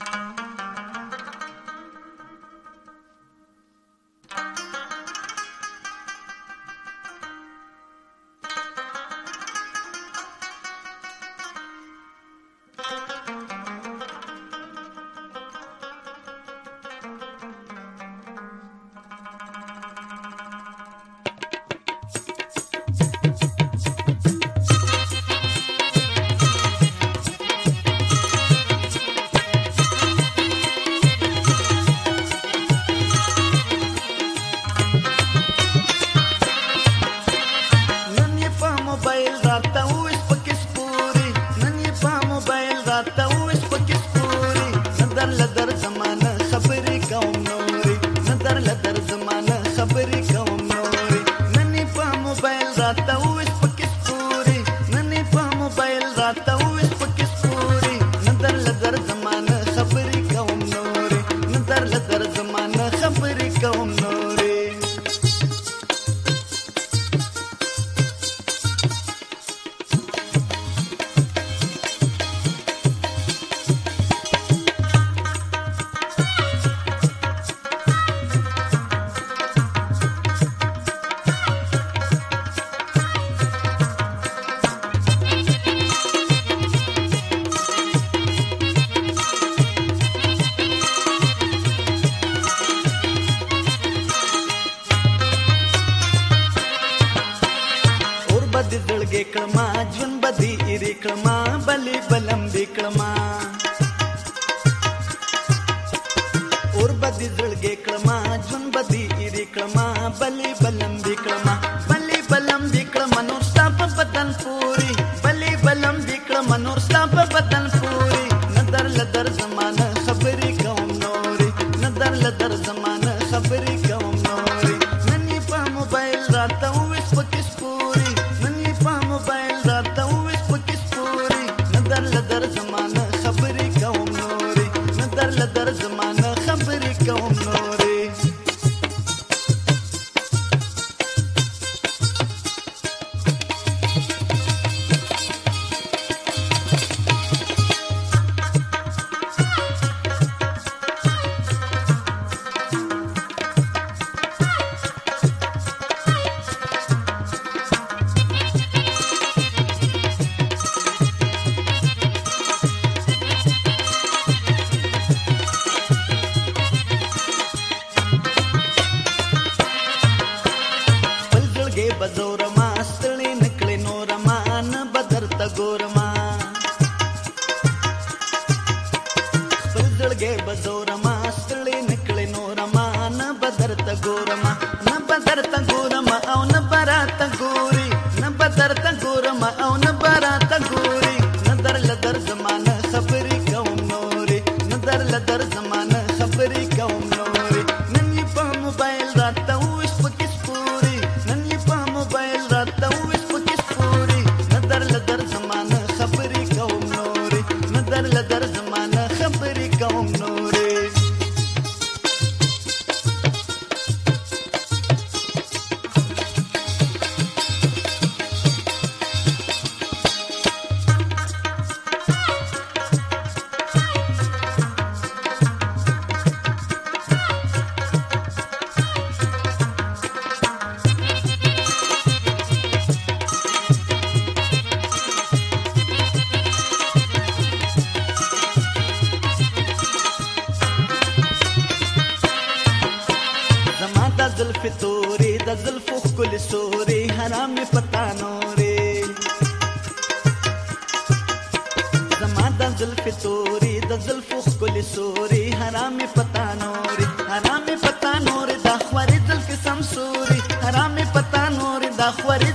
you ندر لدر زمانه خبرې کوم نورې ندر لدر زمانه خبرې کوم نورې نن په موبایل راته وې پکې ستوري نن په موبایل راته जुन बदी इरिक्लमा बलि बलम दिक्लमा और बदी जुड़ गे जुन बदी इरिक्लमा बलि ما نه خبرې کوم نور आगे बजोरम په تورې د زلفو ښکل سورې حرام مې پتا نورې زما د زلفو تورې د زلفو ښکل سورې حرام مې پتا نورې حرام مې پتا نورې دا خورې زلفې سم سورې حرام مې پتا نورې دا خورې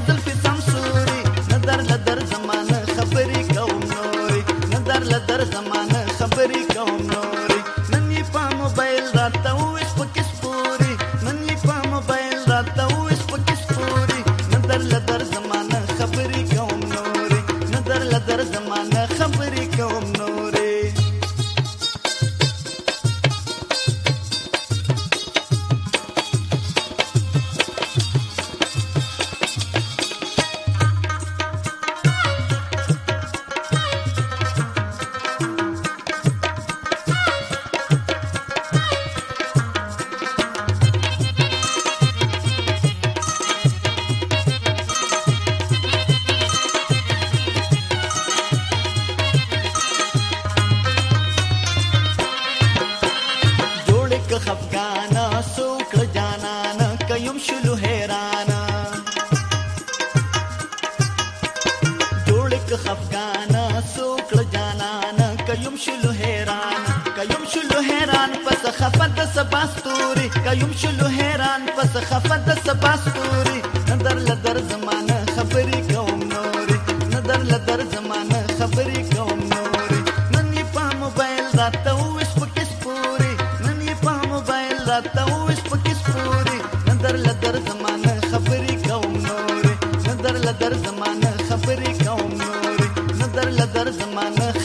خفت د سبا ستوري قیوم شلو حیران پس خفت د سبا ستوري ندر لدر زمانه خبرې کوم نوري ندر لدر زمانه خبرې کوم نوري نن یې په موبایل راته وښ پکې سپوري نن یې په موبایل راته وښ پکې سپوري ندر لدر زمانه خبرې کوم نوري ندر لدر زمانه خبرې کوم نوري ندر لدر زمانه